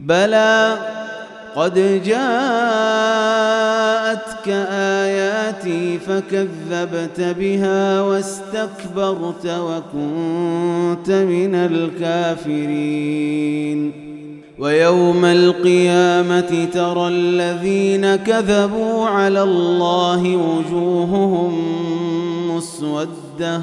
بلى قد جاءتك آياتي فكذبت بها واستكبرت وكنت من الكافرين. ويوم القيامة ترى الذين كذبوا على الله وجوههم مسودة.